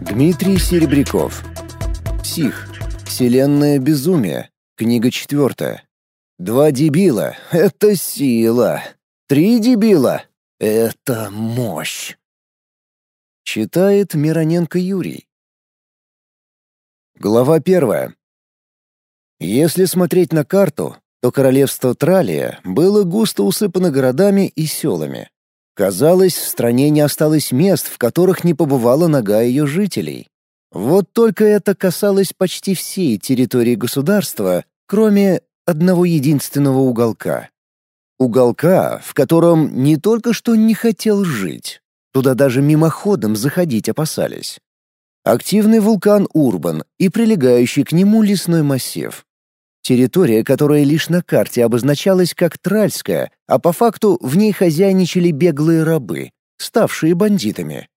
Дмитрий Серебряков. Псих. Вселенная безумия. Книга четвертая. Два дебила — это сила. Три дебила — это мощь. Читает Мироненко Юрий. Глава первая. Если смотреть на карту, то королевство Тралия было густо усыпано городами и селами. Казалось, в стране не осталось мест, в которых не побывала нога ее жителей. Вот только это касалось почти всей территории государства, кроме одного единственного уголка. Уголка, в котором не только что не хотел жить, туда даже мимоходом заходить опасались. Активный вулкан Урбан и прилегающий к нему лесной массив. Территория, которая лишь на карте обозначалась как Тральская, а по факту в ней хозяйничали беглые рабы, ставшие бандитами.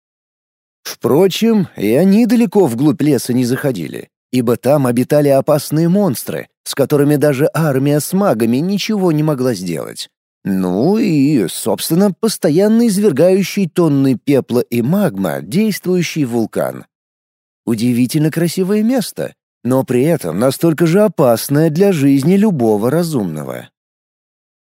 Впрочем, и они далеко вглубь леса не заходили, ибо там обитали опасные монстры, с которыми даже армия с магами ничего не могла сделать. Ну и, собственно, постоянно извергающий тонны пепла и магма действующий вулкан. Удивительно красивое место, но при этом настолько же опасное для жизни любого разумного.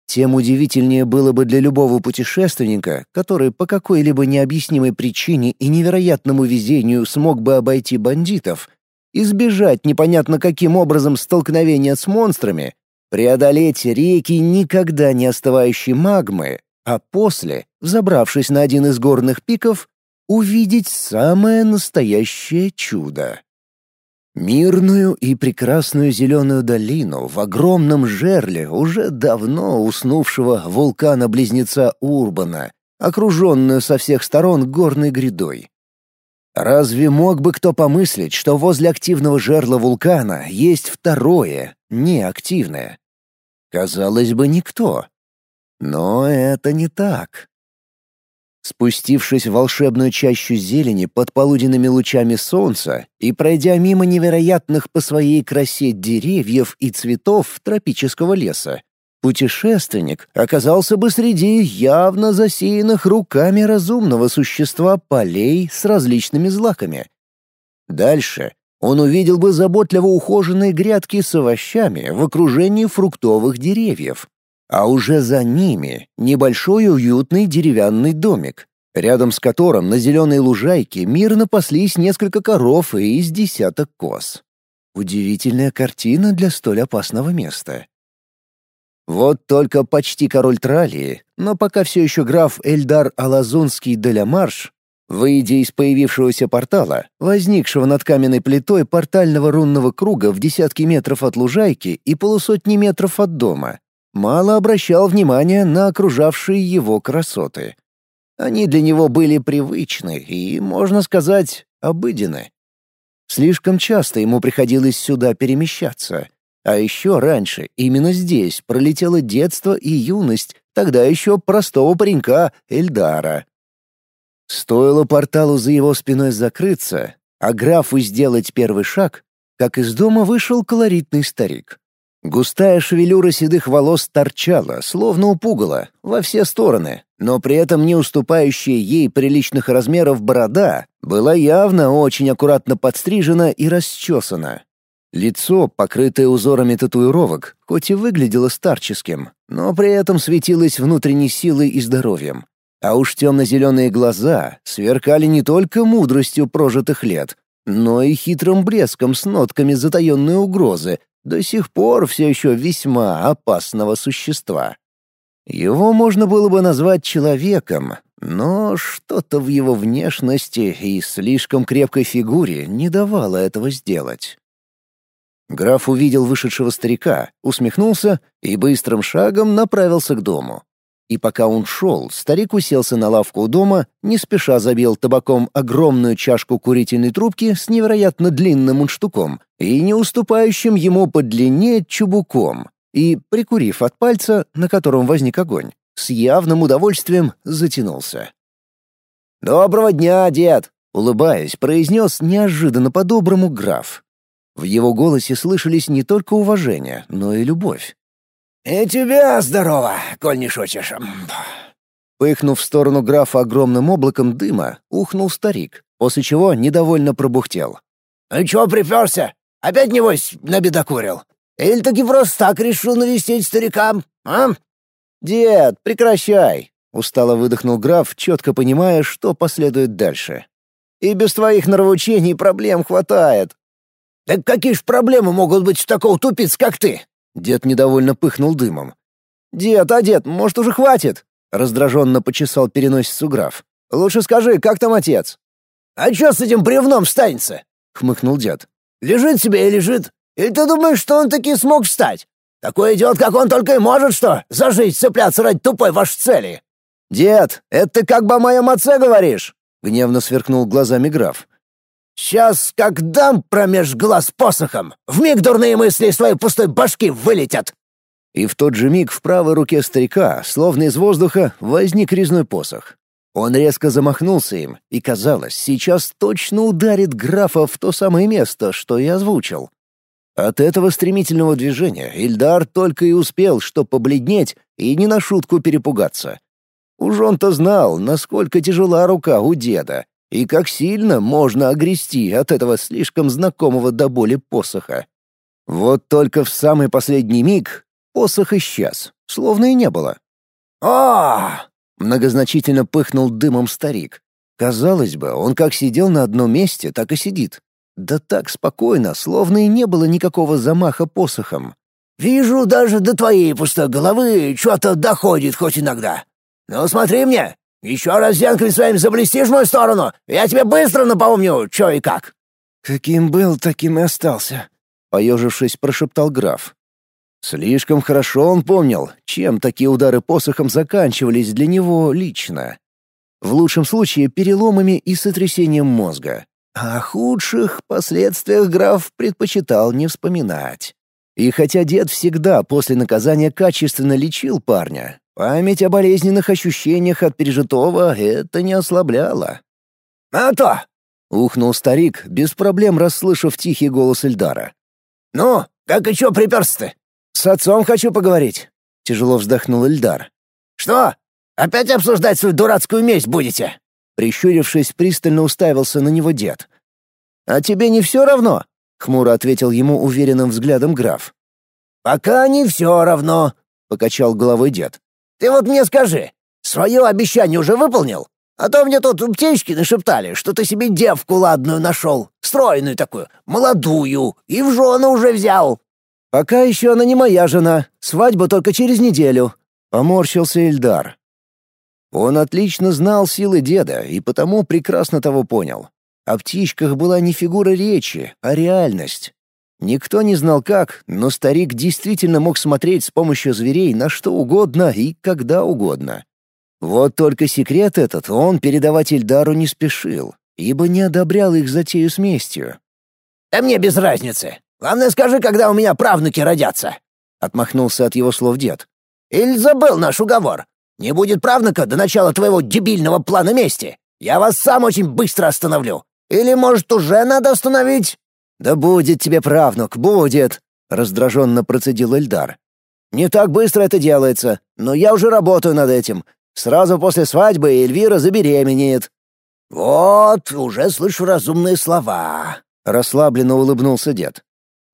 Тем удивительнее было бы для любого путешественника, который по какой-либо необъяснимой причине и невероятному везению смог бы обойти бандитов, избежать непонятно каким образом столкновения с монстрами, преодолеть реки никогда не остывающей магмы, а после, взобравшись на один из горных пиков, увидеть самое настоящее чудо. Мирную и прекрасную зеленую долину в огромном жерле уже давно уснувшего вулкана-близнеца Урбана, окруженную со всех сторон горной грядой. Разве мог бы кто помыслить, что возле активного жерла вулкана есть второе, неактивное? Казалось бы, никто. Но это не так. Спустившись в волшебную чащу зелени под полуденными лучами солнца и пройдя мимо невероятных по своей красе деревьев и цветов тропического леса, путешественник оказался бы среди явно засеянных руками разумного существа полей с различными злаками. Дальше он увидел бы заботливо ухоженные грядки с овощами в окружении фруктовых деревьев, а уже за ними небольшой уютный деревянный домик, рядом с которым на зеленой лужайке мирно паслись несколько коров и из десяток коз. Удивительная картина для столь опасного места. Вот только почти король Тралии, но пока все еще граф Эльдар Алазунский де ля Марш, выйдя из появившегося портала, возникшего над каменной плитой портального рунного круга в десятки метров от лужайки и полусотни метров от дома, мало обращал внимания на окружавшие его красоты. Они для него были привычны и, можно сказать, обыденны. Слишком часто ему приходилось сюда перемещаться — а еще раньше, именно здесь, пролетело детство и юность тогда еще простого паренька Эльдара. Стоило порталу за его спиной закрыться, а графу сделать первый шаг, как из дома вышел колоритный старик. Густая шевелюра седых волос торчала, словно у пугала, во все стороны, но при этом не уступающая ей приличных размеров борода была явно очень аккуратно подстрижена и расчесана, Лицо, покрытое узорами татуировок, хоть и выглядело старческим, но при этом светилось внутренней силой и здоровьем. А уж темно-зеленые глаза сверкали не только мудростью прожитых лет, но и хитрым блеском с нотками затаенной угрозы, до сих пор все еще весьма опасного существа. Его можно было бы назвать человеком, но что-то в его внешности и слишком крепкой фигуре не давало этого сделать. Граф увидел вышедшего старика, усмехнулся и быстрым шагом направился к дому. И пока он шел, старик уселся на лавку у дома, не спеша забил табаком огромную чашку курительной трубки с невероятно длинным мундштуком и не уступающим ему по длине чубуком, и, прикурив от пальца, на котором возник огонь, с явным удовольствием затянулся. «Доброго дня, дед!» — улыбаясь, произнес неожиданно по-доброму граф. В его голосе слышались не только уважение, но и любовь. «И тебя здорово, коль не шутишь. Пыхнув в сторону графа огромным облаком дыма, ухнул старик, после чего недовольно пробухтел. «Ну чё приперся? Опять, небось, набедокурил? Или таки просто так решил навестить старикам, а?» «Дед, прекращай!» — устало выдохнул граф, четко понимая, что последует дальше. «И без твоих нравоучений проблем хватает». «Так какие ж проблемы могут быть у такого тупиц, как ты?» Дед недовольно пыхнул дымом. «Дед, а дед, может, уже хватит?» Раздраженно почесал переносицу граф. «Лучше скажи, как там отец?» «А чё с этим бревном станется?» — хмыкнул дед. «Лежит себе и лежит. Или ты думаешь, что он таки смог встать? Такой идиот, как он, только и может что зажить, цепляться ради тупой вашей цели». «Дед, это ты как бы о моем отце говоришь?» — гневно сверкнул глазами граф. «Сейчас, как дам промеж глаз посохом, вмиг дурные мысли из твоей пустой башки вылетят!» И в тот же миг в правой руке старика, словно из воздуха, возник резной посох. Он резко замахнулся им, и, казалось, сейчас точно ударит графа в то самое место, что и озвучил. От этого стремительного движения Ильдар только и успел, что побледнеть и не на шутку перепугаться. Уж он-то знал, насколько тяжела рука у деда, и как сильно можно огрести от этого слишком знакомого до боли посоха. Вот только в самый последний миг Посох исчез, словно и не было. а многозначительно пыхнул дымом старик. Казалось бы, он как сидел на одном месте, так и сидит. Да так спокойно, словно и не было никакого замаха посохом. «Вижу, даже до твоей пустой головы что-то доходит хоть иногда. Ну смотри мне, еще раз зенками своим заблестишь в мою сторону, я тебе быстро напомню, что и как». «Каким был, таким и остался», — поежившись, прошептал граф. Слишком хорошо он помнил, чем такие удары посохом заканчивались для него лично. В лучшем случае переломами и сотрясением мозга. О худших последствиях граф предпочитал не вспоминать. И хотя дед всегда после наказания качественно лечил парня, память о болезненных ощущениях от пережитого это не ослабляло. «А то!» — ухнул старик, без проблем расслышав тихий голос Эльдара. «Ну, как и чё приперся-то? «С отцом хочу поговорить», — тяжело вздохнул Эльдар. «Что? Опять обсуждать свою дурацкую месть будете?» Прищурившись, пристально уставился на него дед. «А тебе не все равно?» — хмуро ответил ему уверенным взглядом граф. «Пока не все равно», — покачал головой дед. «Ты вот мне скажи, свое обещание уже выполнил? А то мне тут птички нашептали, что ты себе девку ладную нашел, стройную такую, молодую, и в жены уже взял». «Пока еще она не моя жена. Свадьба только через неделю», — поморщился Эльдар. Он отлично знал силы деда и потому прекрасно того понял. О птичках была не фигура речи, а реальность. Никто не знал как, но старик действительно мог смотреть с помощью зверей на что угодно и когда угодно. Вот только секрет этот он передавать Эльдару не спешил, ибо не одобрял их затею с местью. «Да мне без разницы. Главное, скажи, когда у меня правнуки родятся!» — отмахнулся от его слов дед. «Или забыл наш уговор? Не будет правнука до начала твоего дебильного плана мести. Я вас сам очень быстро остановлю. Или, может, уже надо остановить?» «Да будет тебе правнук, будет!» — раздраженно процедил Эльдар. «Не так быстро это делается, но я уже работаю над этим. Сразу после свадьбы Эльвира забеременеет». «Вот, уже слышу разумные слова», — расслабленно улыбнулся дед.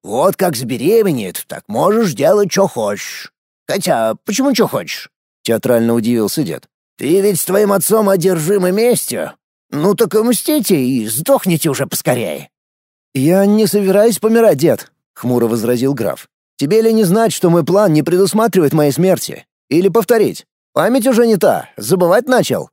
Вот как забеременеет, так можешь делать, что хочешь. Хотя, почему что хочешь?» — театрально удивился дед. «Ты ведь с твоим отцом одержимы местью. Ну так мстите и сдохните уже поскорее». «Я не собираюсь помирать, дед», — хмуро возразил граф. «Тебе ли не знать, что мой план не предусматривает моей смерти? Или повторить? Память уже не та, забывать начал».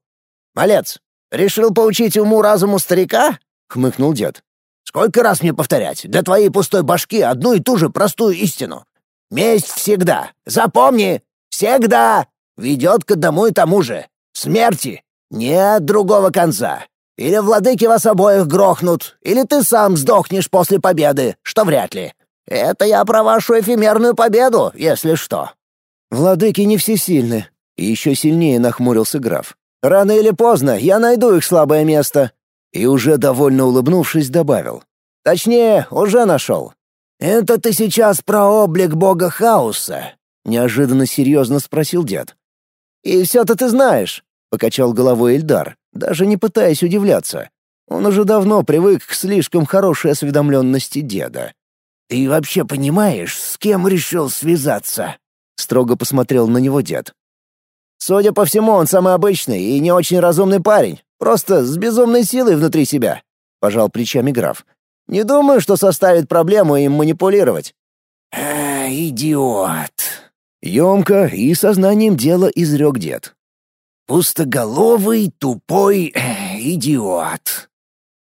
«Малец, решил поучить уму-разуму старика?» — хмыкнул дед. Сколько раз мне повторять для твоей пустой башки одну и ту же простую истину? Месть всегда, запомни, всегда ведет к одному и тому же — смерти. Нет другого конца. Или владыки вас обоих грохнут, или ты сам сдохнешь после победы, что вряд ли. Это я про вашу эфемерную победу, если что». «Владыки не всесильны», — еще сильнее нахмурился граф. «Рано или поздно я найду их слабое место. И уже довольно улыбнувшись, добавил. «Точнее, уже нашел». «Это ты сейчас про облик бога хаоса?» — неожиданно серьезно спросил дед. «И все-то ты знаешь». — покачал головой Эльдар, даже не пытаясь удивляться. Он уже давно привык к слишком хорошей осведомленности деда. «Ты вообще понимаешь, с кем решил связаться?» — строго посмотрел на него дед. «Судя по всему, он самый обычный и не очень разумный парень, просто с безумной силой внутри себя», — пожал плечами граф. «Не думаю, что составит проблему им манипулировать». «А, идиот!» — емко и сознанием дела изрек дед. «Пустоголовый, тупой э, идиот.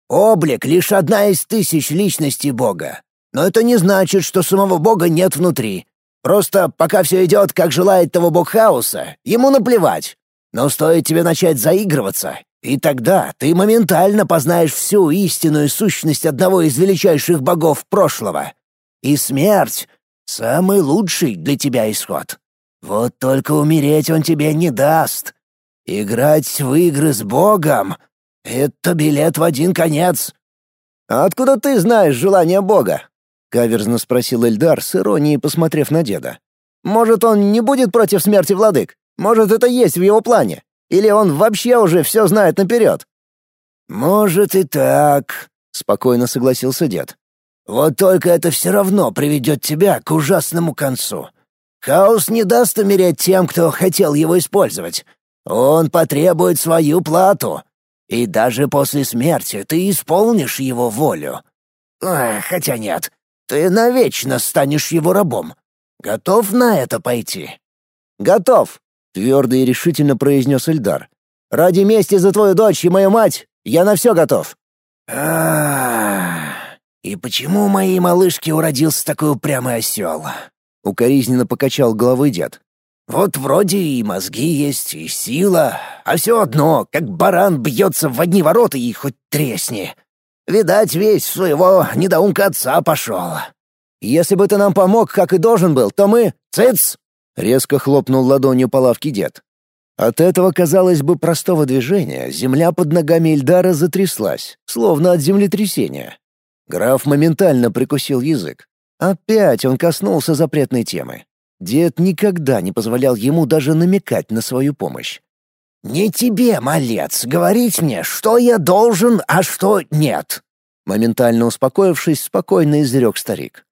Облик — лишь одна из тысяч личностей Бога. Но это не значит, что самого Бога нет внутри. Просто пока все идет, как желает того Бог хаоса, ему наплевать. Но стоит тебе начать заигрываться, и тогда ты моментально познаешь всю истинную сущность одного из величайших богов прошлого. И смерть — самый лучший для тебя исход. Вот только умереть он тебе не даст. Играть в игры с Богом — это билет в один конец. «А откуда ты знаешь желание Бога?» — каверзно спросил Эльдар с иронией, посмотрев на деда. «Может, он не будет против смерти владык? Может, это есть в его плане? Или он вообще уже все знает наперед?» «Может и так», — спокойно согласился дед. «Вот только это все равно приведет тебя к ужасному концу. Хаос не даст умереть тем, кто хотел его использовать. Он потребует свою плату. И даже после смерти ты исполнишь его волю. Хотя нет, ты навечно станешь его рабом. Готов на это пойти?» «Готов», — твердо и решительно произнес Эльдар. «Ради мести за твою дочь и мою мать я на все готов». а И почему моей малышки уродился такой упрямый осел?» — укоризненно покачал головой дед. «Вот вроде и мозги есть, и сила, а все одно, как баран бьется в одни ворота и хоть тресни. Видать, весь своего недоумка отца пошел. Если бы ты нам помог, как и должен был, то мы... Цыц!» — резко хлопнул ладонью по лавке дед. От этого, казалось бы, простого движения земля под ногами Ильдара затряслась, словно от землетрясения. Граф моментально прикусил язык. Опять он коснулся запретной темы. Дед никогда не позволял ему даже намекать на свою помощь. «Не тебе, малец, говорить мне, что я должен, а что нет!» Моментально успокоившись, спокойно изрек старик.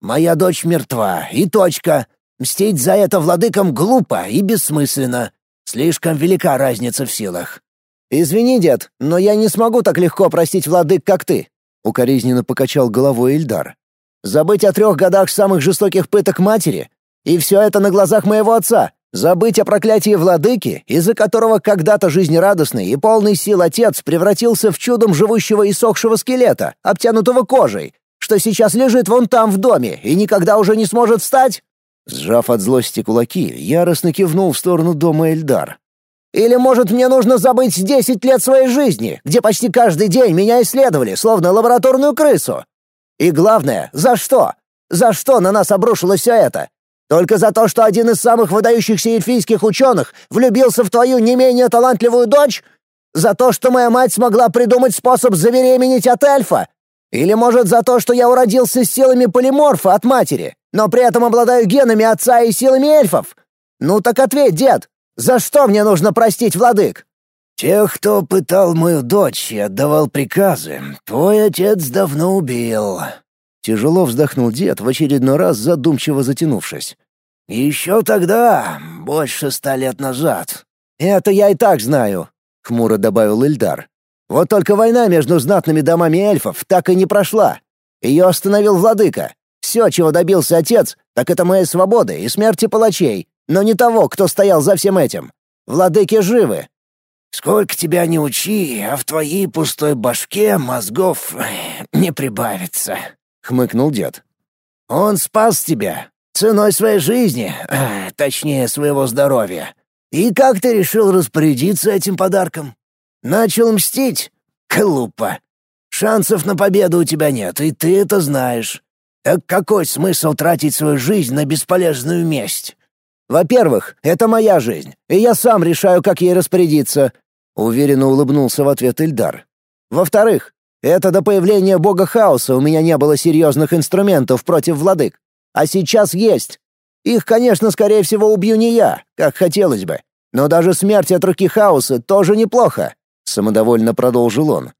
«Моя дочь мертва, и точка. Мстить за это владыкам глупо и бессмысленно. Слишком велика разница в силах». «Извини, дед, но я не смогу так легко простить владык, как ты», — укоризненно покачал головой Эльдар. «Забыть о трех годах самых жестоких пыток матери? И все это на глазах моего отца. Забыть о проклятии владыки, из-за которого когда-то жизнерадостный и полный сил отец превратился в чудом живущего и сохшего скелета, обтянутого кожей, что сейчас лежит вон там в доме и никогда уже не сможет встать?» Сжав от злости кулаки, яростно кивнул в сторону дома Эльдар. «Или, может, мне нужно забыть десять лет своей жизни, где почти каждый день меня исследовали, словно лабораторную крысу? И главное, за что? За что на нас обрушилось все это? Только за то, что один из самых выдающихся эльфийских ученых влюбился в твою не менее талантливую дочь? За то, что моя мать смогла придумать способ забеременеть от эльфа? Или, может, за то, что я уродился с силами полиморфа от матери, но при этом обладаю генами отца и силами эльфов? Ну так ответь, дед, за что мне нужно простить владык?» «Тех, кто пытал мою дочь и отдавал приказы, твой отец давно убил», Тяжело вздохнул дед, в очередной раз задумчиво затянувшись. «Еще тогда, больше ста лет назад». «Это я и так знаю», — хмуро добавил Ильдар. «Вот только война между знатными домами эльфов так и не прошла. Ее остановил владыка. Все, чего добился отец, так это моей свободы и смерти палачей, но не того, кто стоял за всем этим. Владыки живы». «Сколько тебя не учи, а в твоей пустой башке мозгов не прибавится», хмыкнул дед. «Он спас тебя ценой своей жизни, а, точнее, своего здоровья. И как ты решил распорядиться этим подарком? Начал мстить? Глупо. Шансов на победу у тебя нет, и ты это знаешь. Так какой смысл тратить свою жизнь на бесполезную месть?» «Во-первых, это моя жизнь, и я сам решаю, как ей распорядиться», — уверенно улыбнулся в ответ Ильдар. «Во-вторых, это до появления бога хаоса у меня не было серьезных инструментов против владык. А сейчас есть. Их, конечно, скорее всего, убью не я, как хотелось бы. Но даже смерть от руки хаоса тоже неплохо», — самодовольно продолжил он.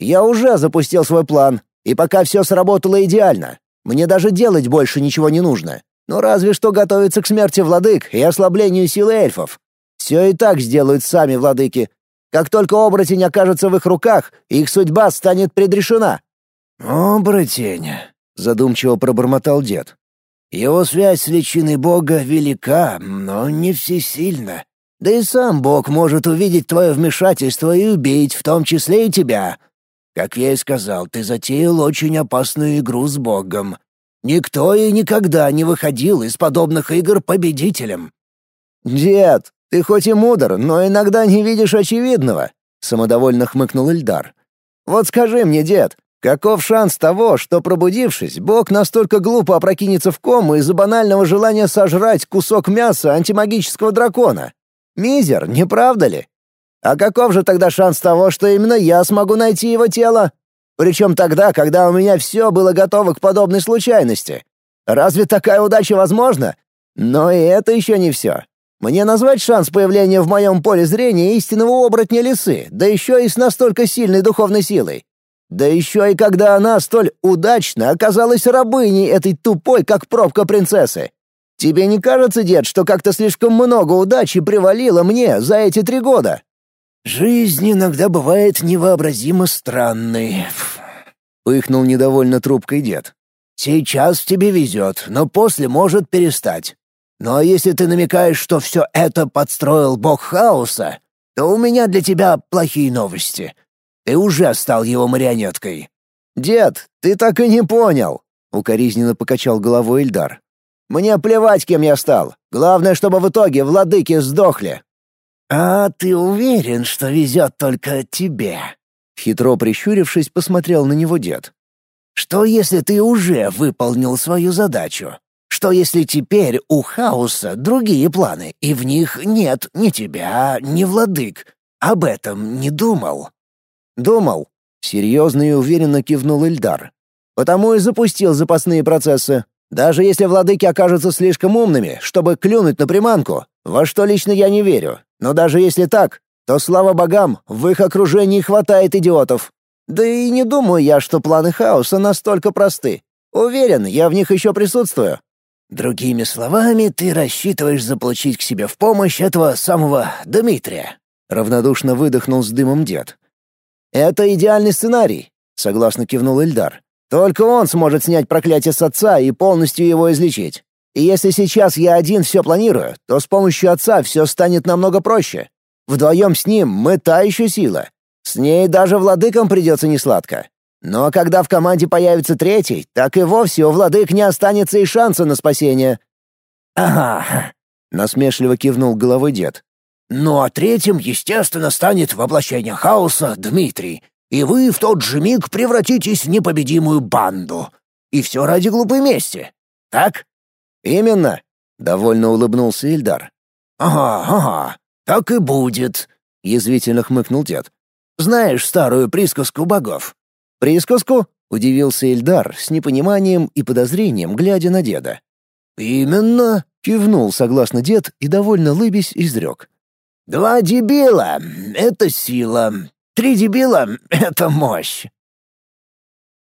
«Я уже запустил свой план, и пока все сработало идеально. Мне даже делать больше ничего не нужно. Ну разве что готовиться к смерти владык и ослаблению силы эльфов. Все и так сделают сами владыки. Как только оборотень окажется в их руках, их судьба станет предрешена». «Оборотень», — задумчиво пробормотал дед. «Его связь с личиной Бога велика, но не всесильна. Да и сам Бог может увидеть твое вмешательство и убить, в том числе и тебя. Как я и сказал, ты затеял очень опасную игру с Богом. Никто и никогда не выходил из подобных игр победителем». «Дед, ты хоть и мудр, но иногда не видишь очевидного», — самодовольно хмыкнул Ильдар. «Вот скажи мне, дед, каков шанс того, что, пробудившись, Бог настолько глупо опрокинется в кому из-за банального желания сожрать кусок мяса антимагического дракона? Мизер, не правда ли? А каков же тогда шанс того, что именно я смогу найти его тело? Причем тогда, когда у меня все было готово к подобной случайности. Разве такая удача возможна? Но и это еще не все. Мне назвать шанс появления в моем поле зрения истинного оборотня лисы, да еще и с настолько сильной духовной силой. Да еще и когда она столь удачно оказалась рабыней этой тупой, как пробка принцессы. Тебе не кажется, дед, что как-то слишком много удачи привалило мне за эти три года? Жизнь иногда бывает невообразимо странной. Пыхнул недовольно трубкой дед. Сейчас тебе везет, но после может перестать. А если ты намекаешь, что все это подстроил бог хаоса, то у меня для тебя плохие новости. Ты уже стал его марионеткой». «Дед, ты так и не понял», — укоризненно покачал головой Эльдар. «Мне плевать, кем я стал. Главное, чтобы в итоге владыки сдохли». «А ты уверен, что везет только тебе?» Хитро прищурившись, посмотрел на него дед. «Что, если ты уже выполнил свою задачу? Что если теперь у хаоса другие планы, и в них нет ни тебя, ни владык? Об этом не думал?» «Думал», — серьезно и уверенно кивнул Эльдар. «Потому и запустил запасные процессы. Даже если владыки окажутся слишком умными, чтобы клюнуть на приманку, во что лично я не верю, но даже если так, то, слава богам, в их окружении хватает идиотов. Да и не думаю я, что планы хаоса настолько просты. Уверен, я в них еще присутствую. Другими словами, ты рассчитываешь заполучить к себе в помощь этого самого Дмитрия. Равнодушно выдохнул с дымом дед. Это идеальный сценарий, согласно кивнул Эльдар. Только он сможет снять проклятие с отца и полностью его излечить. И если сейчас я один все планирую, то с помощью отца все станет намного проще. Вдвоем с ним мы та еще сила. С ней даже владыкам придется несладко. Но когда в команде появится третий, так и вовсе у владык не останется и шанса на спасение. «Ага», — насмешливо кивнул головой дед. «Ну а третьим, естественно, станет воплощение хаоса Дмитрий, и вы в тот же миг превратитесь в непобедимую банду. И все ради глупой мести. Так?» «Именно», — довольно улыбнулся Ильдар. «Ага, ага, так и будет», — язвительно хмыкнул дед. «Знаешь старую присказку богов?» «Присказку?» — удивился Ильдар с непониманием и подозрением, глядя на деда. «Именно!» — кивнул согласно дед и, довольно лыбясь, изрек. «Два дебила — это сила, три дебила — это мощь».